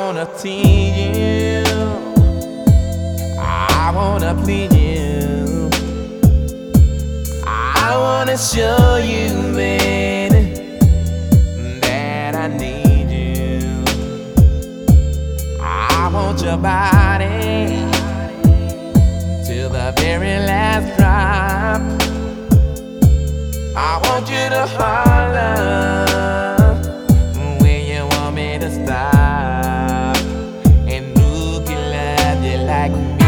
wanna tease you. I wanna please you. I wanna show you, baby, that I need you. I want your body till the very last drop. I want you to hold. back